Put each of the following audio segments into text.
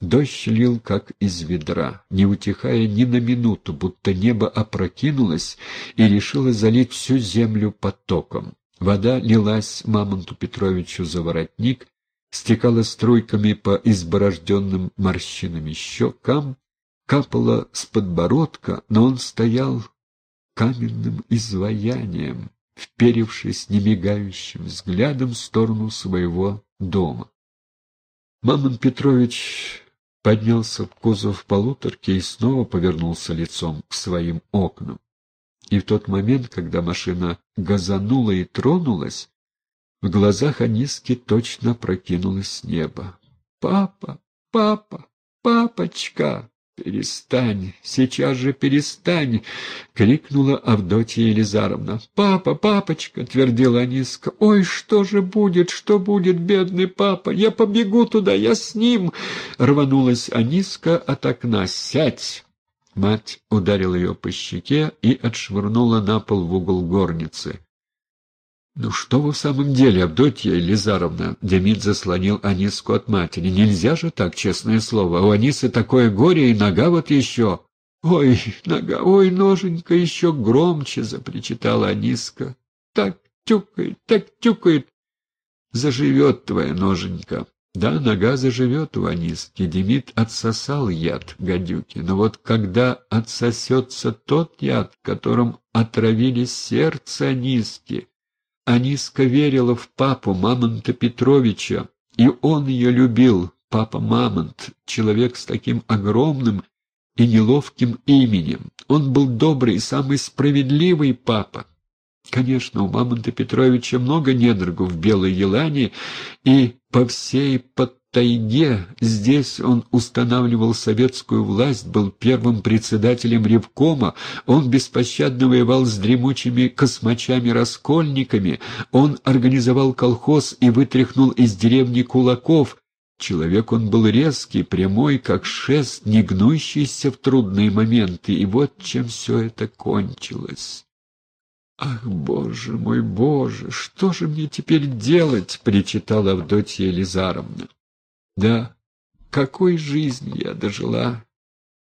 Дождь лил, как из ведра, не утихая ни на минуту, будто небо опрокинулось и решило залить всю землю потоком. Вода лилась Мамонту Петровичу за воротник, стекала струйками по изборожденным морщинами щекам, капала с подбородка, но он стоял каменным изваянием, вперившись немигающим взглядом в сторону своего дома. Мамон Петрович поднялся в кузов полуторки и снова повернулся лицом к своим окнам. И в тот момент, когда машина газанула и тронулась, в глазах Аниски точно прокинулось небо. «Папа! Папа! Папочка!» «Перестань! Сейчас же перестань!» — крикнула Авдотья Елизаровна. «Папа, папочка!» — твердила Аниска. «Ой, что же будет, что будет, бедный папа? Я побегу туда, я с ним!» Рванулась Аниска от окна. «Сядь!» Мать ударила ее по щеке и отшвырнула на пол в угол горницы. «Ну что вы в самом деле, Авдотья Елизаровна?» Демид заслонил Аниску от матери. «Нельзя же так, честное слово. У Анисы такое горе, и нога вот еще...» «Ой, нога, ой, ноженька, еще громче!» — запричитала Аниска. «Так тюкает, так тюкает!» «Заживет твоя ноженька!» Да, нога заживет у Аниски. Демид отсосал яд гадюки. Но вот когда отсосется тот яд, которым отравили сердце Аниски, Аниска верила в папу Мамонта Петровича, и он ее любил, папа Мамонт, человек с таким огромным и неловким именем. Он был добрый и самый справедливый папа. Конечно, у Мамонта Петровича много недругов в Белой Елане, и по всей под тайге. Здесь он устанавливал советскую власть, был первым председателем Ревкома, он беспощадно воевал с дремучими космачами-раскольниками, он организовал колхоз и вытряхнул из деревни кулаков. Человек он был резкий, прямой, как шест, не гнущийся в трудные моменты, и вот чем все это кончилось. «Ах, Боже мой, Боже, что же мне теперь делать?» — причитала Авдотья Елизаровна. Да, какой жизнь я дожила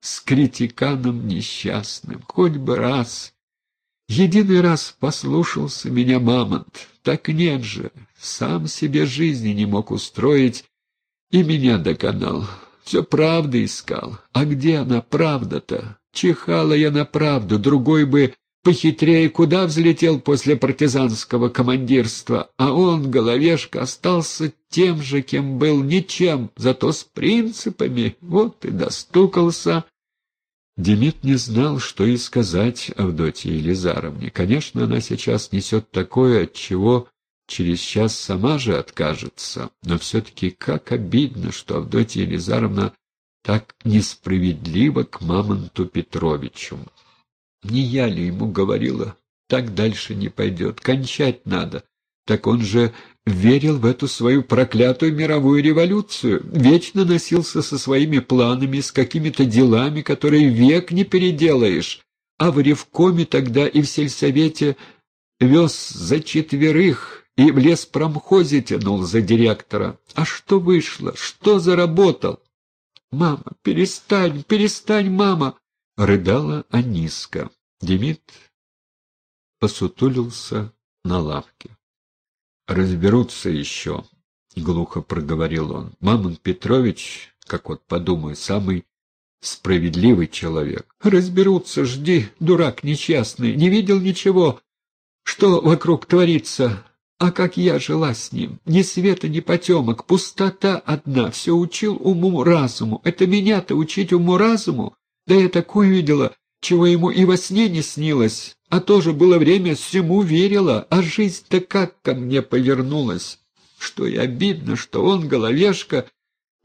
с критиканом несчастным, хоть бы раз. Единый раз послушался меня мамонт, так нет же, сам себе жизни не мог устроить и меня доконал. Все правды искал. А где она, правда-то? Чихала я на правду, другой бы похитрее куда взлетел после партизанского командирства, а он, головешка, остался тем же, кем был, ничем, зато с принципами, вот и достукался. Демид не знал, что и сказать Авдотье Елизаровне. Конечно, она сейчас несет такое, от чего через час сама же откажется, но все-таки как обидно, что Авдотья Елизаровна так несправедлива к Мамонту Петровичу. Не я ли ему говорила? Так дальше не пойдет, кончать надо. Так он же верил в эту свою проклятую мировую революцию, вечно носился со своими планами, с какими-то делами, которые век не переделаешь. А в Ревкоме тогда и в сельсовете вез за четверых и в леспромхозе тянул за директора. А что вышло? Что заработал? «Мама, перестань, перестань, мама!» — рыдала Аниска. Демид посутулился на лавке. «Разберутся еще», — глухо проговорил он. «Мамон Петрович, как вот подумаю, самый справедливый человек. Разберутся, жди, дурак несчастный, не видел ничего, что вокруг творится. А как я жила с ним? Ни света, ни потемок, пустота одна, все учил уму-разуму. Это меня-то учить уму-разуму? Да я такое видела, чего ему и во сне не снилось, а тоже было время всему верила, а жизнь-то как ко мне повернулась. Что и обидно, что он, головешка,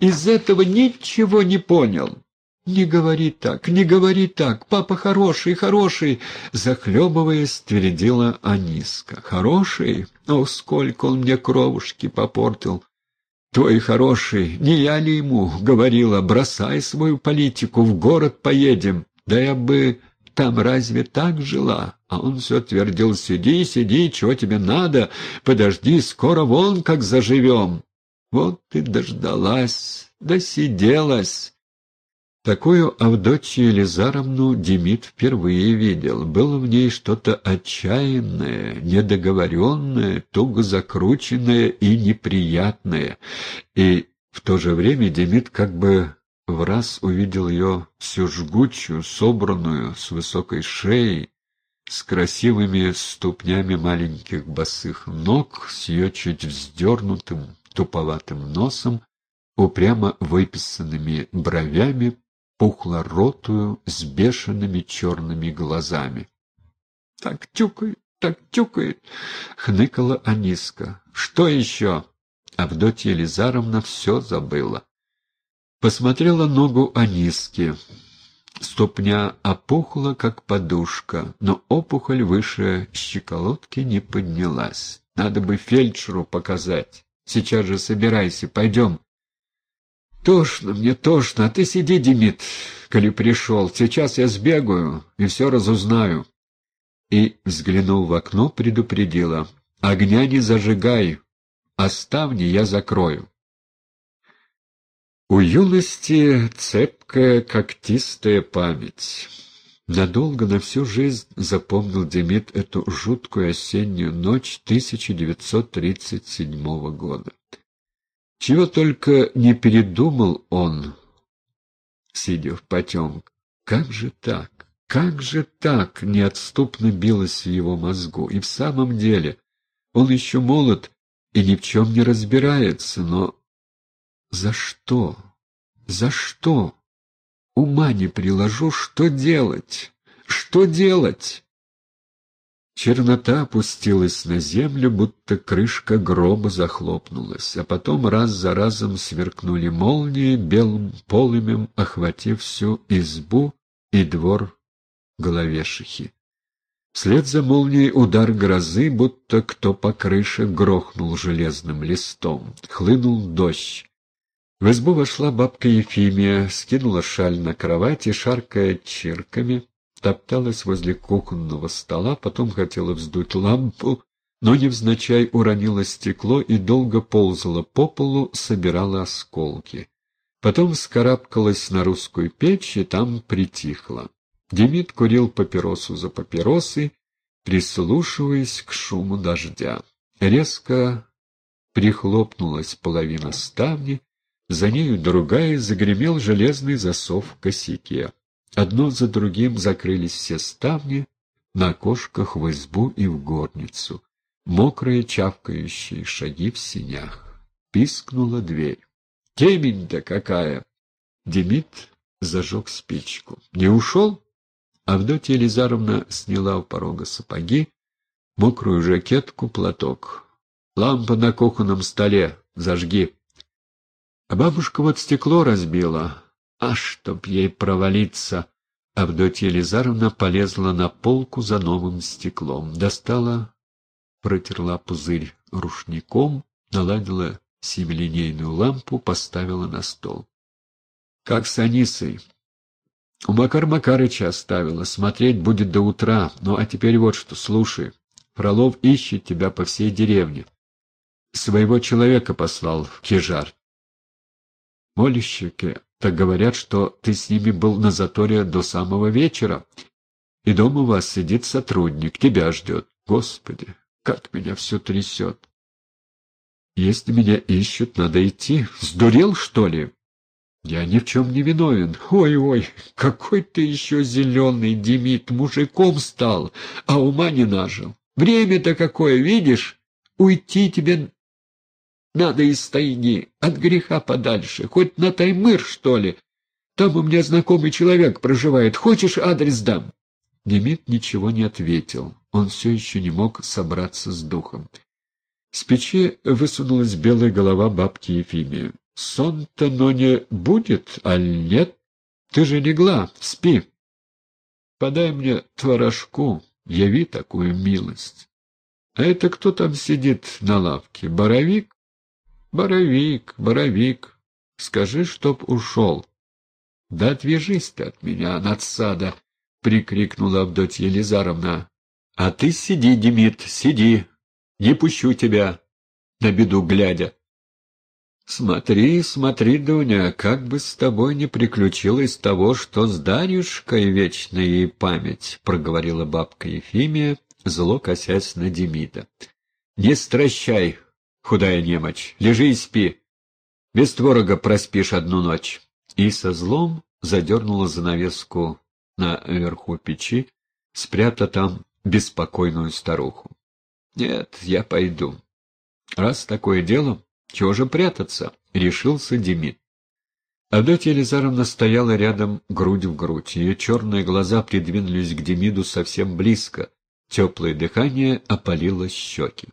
из этого ничего не понял. «Не говори так, не говори так, папа хороший, хороший!» Захлебываясь, твердила Аниска. «Хороший? О, сколько он мне кровушки попортил!» «Твой хороший, не я ли ему?» — говорила. «Бросай свою политику, в город поедем. Да я бы там разве так жила? А он все твердил, сиди, сиди, чего тебе надо, подожди, скоро вон как заживем. Вот ты дождалась, Досиделась. Такую Авдотью Елизаровну Демид впервые видел. Было в ней что-то отчаянное, недоговоренное, туго закрученное и неприятное. И в то же время Демид как бы в раз увидел ее всю жгучую, собранную, с высокой шеей, с красивыми ступнями маленьких босых ног, с ее чуть вздернутым, туповатым носом, упрямо выписанными бровями, пухлоротую, с бешеными черными глазами. — Так тюкает, так тюкает! — хныкала Аниска. — Что еще? Авдотья Елизаровна все забыла. Посмотрела ногу Аниски. Ступня опухла, как подушка, но опухоль выше щеколотки не поднялась. Надо бы фельдшеру показать. Сейчас же собирайся, пойдем. «Тошно мне, тошно, а ты сиди, Демид, коли пришел. Сейчас я сбегаю и все разузнаю». И, взглянув в окно, предупредила. «Огня не зажигай, а ставни я закрою». У юности цепкая, когтистая память. Надолго, на всю жизнь запомнил Демид эту жуткую осеннюю ночь 1937 года. Чего только не передумал он, сидя в потемках. Как же так? Как же так? Неотступно билось в его мозгу. И в самом деле, он еще молод и ни в чем не разбирается, но за что? За что? Ума не приложу, что делать? Что делать? Чернота опустилась на землю, будто крышка гроба захлопнулась, а потом раз за разом сверкнули молнии, белым полымем охватив всю избу и двор головешихи. Вслед за молнией удар грозы, будто кто по крыше грохнул железным листом. Хлынул дождь. В избу вошла бабка Ефимия, скинула шаль на кровать и, шаркая чирками, топталась возле кухонного стола, потом хотела вздуть лампу, но невзначай уронила стекло и долго ползала по полу, собирала осколки. Потом вскарабкалась на русскую печь и там притихла. Демид курил папиросу за папиросой, прислушиваясь к шуму дождя. Резко прихлопнулась половина ставни, за нею другая загремел железный засов в косяке. Одно за другим закрылись все ставни на окошках в избу и в горницу. Мокрые чавкающие шаги в синях. Пискнула дверь. Темень-то какая! Демид зажег спичку. Не ушел? Авдотья Елизаровна сняла у порога сапоги, мокрую жакетку, платок. Лампа на кухонном столе. Зажги. А бабушка вот стекло разбила. А чтоб ей провалиться! Авдотья Елизаровна полезла на полку за новым стеклом. Достала, протерла пузырь рушником, наладила семилинейную лампу, поставила на стол. Как с Анисой. У Макар Макарыча оставила. Смотреть будет до утра. Ну, а теперь вот что, слушай. Фролов ищет тебя по всей деревне. Своего человека послал в Кижар. Молищики так говорят, что ты с ними был на заторе до самого вечера. И дома у вас сидит сотрудник, тебя ждет. Господи, как меня все трясет. Если меня ищут, надо идти. Сдурел, что ли? Я ни в чем не виновен. Ой-ой, какой ты еще зеленый, Демид, мужиком стал, а ума не нажил. Время-то какое, видишь? Уйти тебе надо из тайги, от греха подальше, хоть на Таймыр, что ли. Там у меня знакомый человек проживает. Хочешь, адрес дам?» Демид ничего не ответил. Он все еще не мог собраться с духом. С печи высунулась белая голова бабки Ефимии. «Сон-то, но не будет, аль нет? Ты же легла, спи. Подай мне творожку, яви такую милость. А это кто там сидит на лавке? Боровик?» Боровик, Боровик, скажи, чтоб ушел. — Да отвяжись ты от меня, надсада! — прикрикнула Авдотья Елизаровна. — А ты сиди, Демид, сиди, не пущу тебя, на беду глядя. «Смотри, смотри, Дуня, как бы с тобой не приключилось того, что с Дарюшкой вечная ей память», — проговорила бабка Ефимия, зло косясь на Демида. «Не стращай, худая немочь, лежи и спи. Без творога проспишь одну ночь». И со злом задернула занавеску наверху печи, спрятав там беспокойную старуху. «Нет, я пойду. Раз такое дело, чего же прятаться? — решился Демид. Авдотья Елизаровна стояла рядом грудь в грудь. Ее черные глаза придвинулись к Демиду совсем близко. Теплое дыхание опалило щеки.